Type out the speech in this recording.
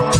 Bye.